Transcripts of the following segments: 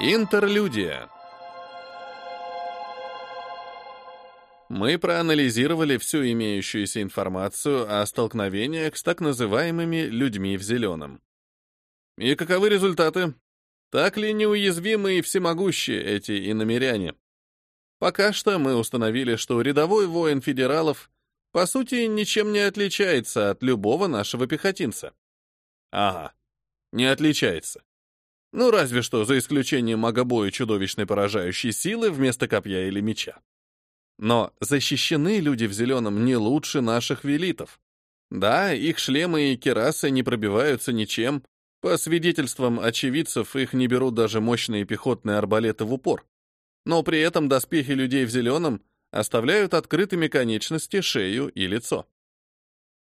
Интерлюдия. Мы проанализировали всю имеющуюся информацию о столкновениях с так называемыми «людьми в зеленом». И каковы результаты? Так ли неуязвимы и всемогущие эти иномеряне? Пока что мы установили, что рядовой воин федералов по сути ничем не отличается от любого нашего пехотинца. Ага, не отличается. Ну, разве что за исключением магобоя чудовищной поражающей силы вместо копья или меча. Но защищены люди в зеленом не лучше наших велитов. Да, их шлемы и керасы не пробиваются ничем. По свидетельствам очевидцев, их не берут даже мощные пехотные арбалеты в упор. Но при этом доспехи людей в зеленом оставляют открытыми конечности, шею и лицо.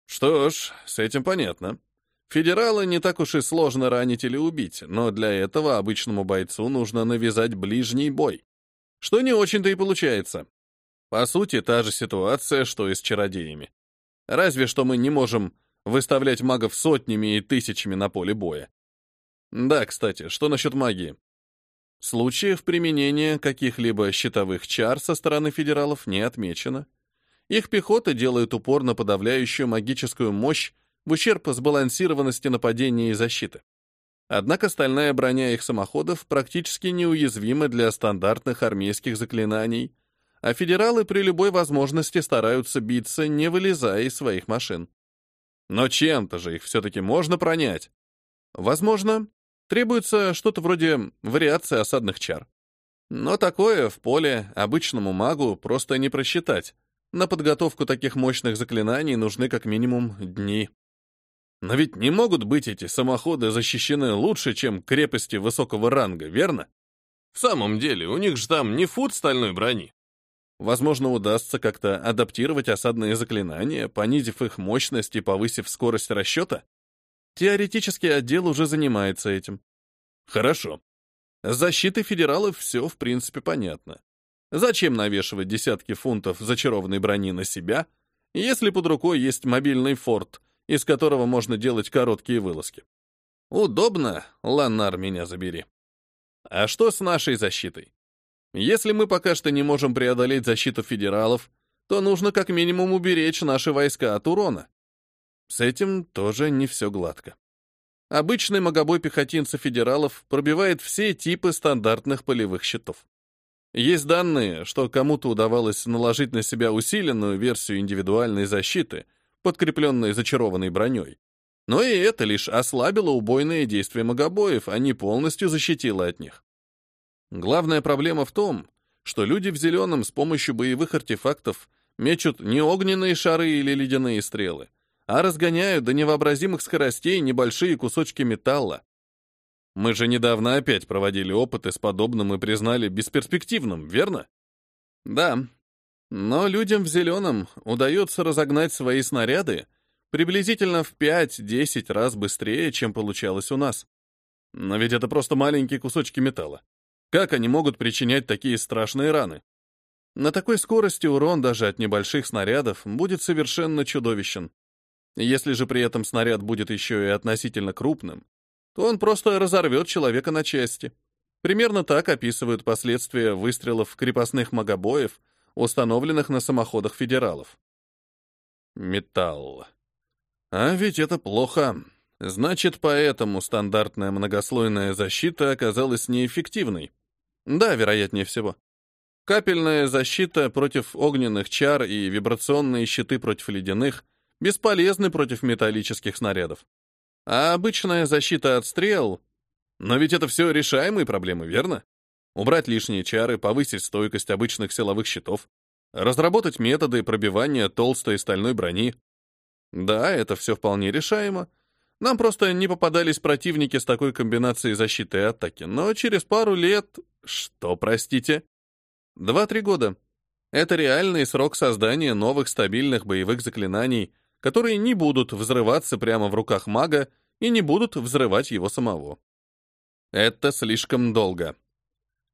Что ж, с этим понятно. Федерала не так уж и сложно ранить или убить, но для этого обычному бойцу нужно навязать ближний бой. Что не очень-то и получается. По сути, та же ситуация, что и с чародеями. Разве что мы не можем выставлять магов сотнями и тысячами на поле боя. Да, кстати, что насчет магии? Случаев применения каких-либо щитовых чар со стороны федералов не отмечено. Их пехота делает упор на подавляющую магическую мощь в ущерб сбалансированности нападения и защиты. Однако стальная броня их самоходов практически неуязвима для стандартных армейских заклинаний, а федералы при любой возможности стараются биться, не вылезая из своих машин. Но чем-то же их все-таки можно пронять. Возможно, требуется что-то вроде вариации осадных чар. Но такое в поле обычному магу просто не просчитать. На подготовку таких мощных заклинаний нужны как минимум дни. Но ведь не могут быть эти самоходы защищены лучше, чем крепости высокого ранга, верно? В самом деле, у них же там не фут стальной брони. Возможно, удастся как-то адаптировать осадные заклинания, понизив их мощность и повысив скорость расчета? Теоретический отдел уже занимается этим. Хорошо. С защитой федералов все, в принципе, понятно. Зачем навешивать десятки фунтов зачарованной брони на себя, если под рукой есть мобильный форт, из которого можно делать короткие вылазки. Удобно, Ланнар, меня забери. А что с нашей защитой? Если мы пока что не можем преодолеть защиту федералов, то нужно как минимум уберечь наши войска от урона. С этим тоже не все гладко. Обычный магобой пехотинца федералов пробивает все типы стандартных полевых щитов. Есть данные, что кому-то удавалось наложить на себя усиленную версию индивидуальной защиты, подкрепленной зачарованной броней. Но и это лишь ослабило убойные действия магобоев, а не полностью защитило от них. Главная проблема в том, что люди в зеленом с помощью боевых артефактов мечут не огненные шары или ледяные стрелы, а разгоняют до невообразимых скоростей небольшие кусочки металла. Мы же недавно опять проводили опыты с подобным и признали бесперспективным, верно? Да, но людям в зеленом удается разогнать свои снаряды приблизительно в 5-10 раз быстрее, чем получалось у нас. Но ведь это просто маленькие кусочки металла. Как они могут причинять такие страшные раны? На такой скорости урон даже от небольших снарядов будет совершенно чудовищен. Если же при этом снаряд будет еще и относительно крупным, то он просто разорвет человека на части. Примерно так описывают последствия выстрелов крепостных магобоев установленных на самоходах федералов. Металл. А ведь это плохо. Значит, поэтому стандартная многослойная защита оказалась неэффективной. Да, вероятнее всего. Капельная защита против огненных чар и вибрационные щиты против ледяных бесполезны против металлических снарядов. А обычная защита от стрел... Но ведь это все решаемые проблемы, верно? Убрать лишние чары, повысить стойкость обычных силовых щитов, разработать методы пробивания толстой стальной брони. Да, это все вполне решаемо. Нам просто не попадались противники с такой комбинацией защиты и атаки, но через пару лет... Что, простите? Два-три года. Это реальный срок создания новых стабильных боевых заклинаний, которые не будут взрываться прямо в руках мага и не будут взрывать его самого. Это слишком долго.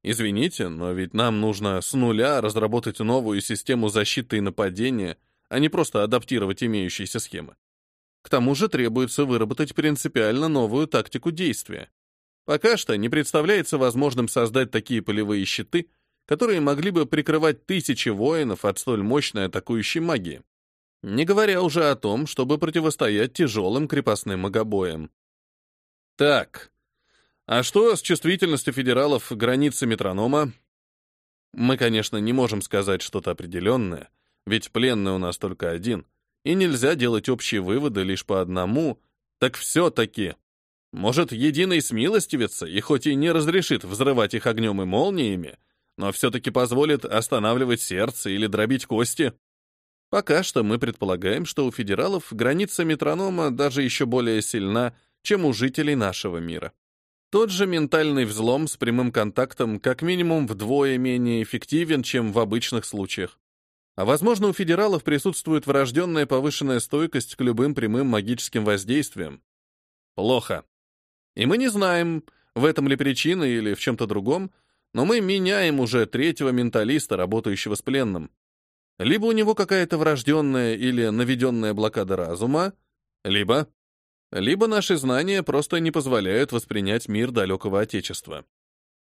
Извините, но ведь нам нужно с нуля разработать новую систему защиты и нападения, а не просто адаптировать имеющиеся схемы. К тому же требуется выработать принципиально новую тактику действия. Пока что не представляется возможным создать такие полевые щиты, которые могли бы прикрывать тысячи воинов от столь мощной атакующей магии. Не говоря уже о том, чтобы противостоять тяжелым крепостным магобоям. Так, а что с чувствительностью федералов границы метронома? Мы, конечно, не можем сказать что-то определенное, ведь пленный у нас только один, и нельзя делать общие выводы лишь по одному, так все-таки. Может, единый смилостивится и хоть и не разрешит взрывать их огнем и молниями, но все-таки позволит останавливать сердце или дробить кости? Пока что мы предполагаем, что у федералов граница метронома даже еще более сильна, чем у жителей нашего мира. Тот же ментальный взлом с прямым контактом как минимум вдвое менее эффективен, чем в обычных случаях. А возможно, у федералов присутствует врожденная повышенная стойкость к любым прямым магическим воздействиям. Плохо. И мы не знаем, в этом ли причина или в чем-то другом, но мы меняем уже третьего менталиста, работающего с пленным. Либо у него какая-то врожденная или наведенная блокада разума, либо либо наши знания просто не позволяют воспринять мир далекого Отечества.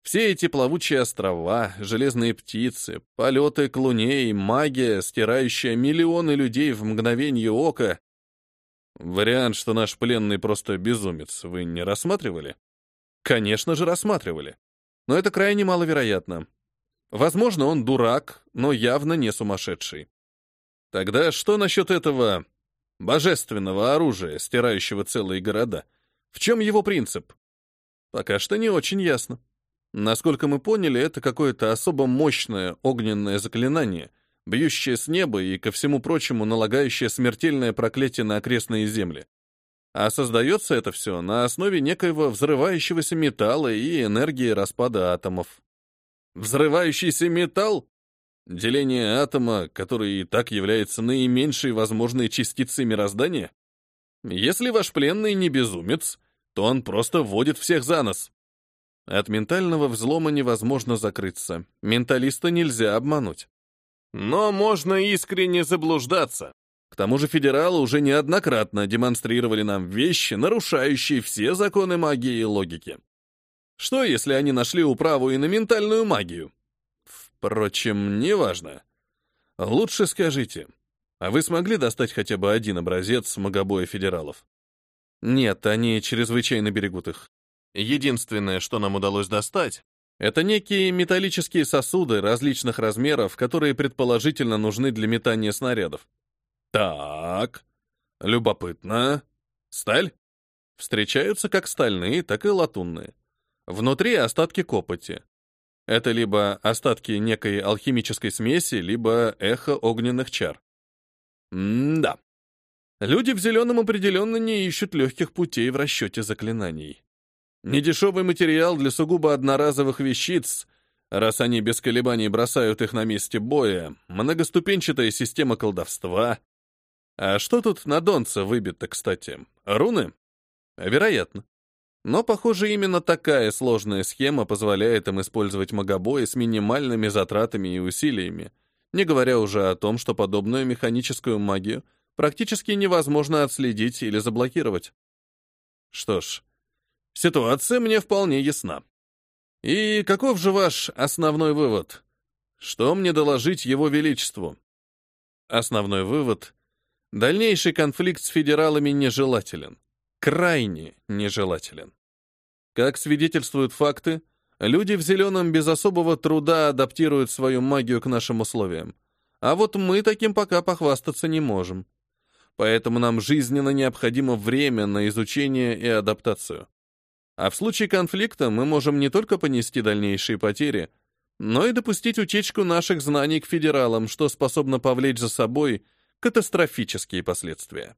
Все эти плавучие острова, железные птицы, полеты к Луне и магия, стирающая миллионы людей в мгновение ока. Вариант, что наш пленный просто безумец, вы не рассматривали? Конечно же, рассматривали. Но это крайне маловероятно. Возможно, он дурак, но явно не сумасшедший. Тогда что насчет этого божественного оружия, стирающего целые города. В чем его принцип? Пока что не очень ясно. Насколько мы поняли, это какое-то особо мощное огненное заклинание, бьющее с неба и, ко всему прочему, налагающее смертельное проклятие на окрестные земли. А создается это все на основе некоего взрывающегося металла и энергии распада атомов. Взрывающийся металл? Деление атома, который и так является наименьшей возможной частицей мироздания? Если ваш пленный не безумец, то он просто вводит всех за нос. От ментального взлома невозможно закрыться. Менталиста нельзя обмануть. Но можно искренне заблуждаться. К тому же федералы уже неоднократно демонстрировали нам вещи, нарушающие все законы магии и логики. Что, если они нашли управу и на ментальную магию? Впрочем, неважно. Лучше скажите, а вы смогли достать хотя бы один образец магобоя федералов? Нет, они чрезвычайно берегут их. Единственное, что нам удалось достать, это некие металлические сосуды различных размеров, которые предположительно нужны для метания снарядов. Так, любопытно. Сталь? Встречаются как стальные, так и латунные. Внутри остатки копоти. Это либо остатки некой алхимической смеси, либо эхо огненных чар. М-да. Люди в зеленом определенно не ищут легких путей в расчете заклинаний. Недешевый материал для сугубо одноразовых вещиц, раз они без колебаний бросают их на месте боя, многоступенчатая система колдовства. А что тут на донце выбито, кстати? Руны? Вероятно. Но, похоже, именно такая сложная схема позволяет им использовать магобои с минимальными затратами и усилиями, не говоря уже о том, что подобную механическую магию практически невозможно отследить или заблокировать. Что ж, ситуация мне вполне ясна. И каков же ваш основной вывод? Что мне доложить его величеству? Основной вывод — дальнейший конфликт с федералами нежелателен крайне нежелателен. Как свидетельствуют факты, люди в зеленом без особого труда адаптируют свою магию к нашим условиям. А вот мы таким пока похвастаться не можем. Поэтому нам жизненно необходимо время на изучение и адаптацию. А в случае конфликта мы можем не только понести дальнейшие потери, но и допустить утечку наших знаний к федералам, что способно повлечь за собой катастрофические последствия.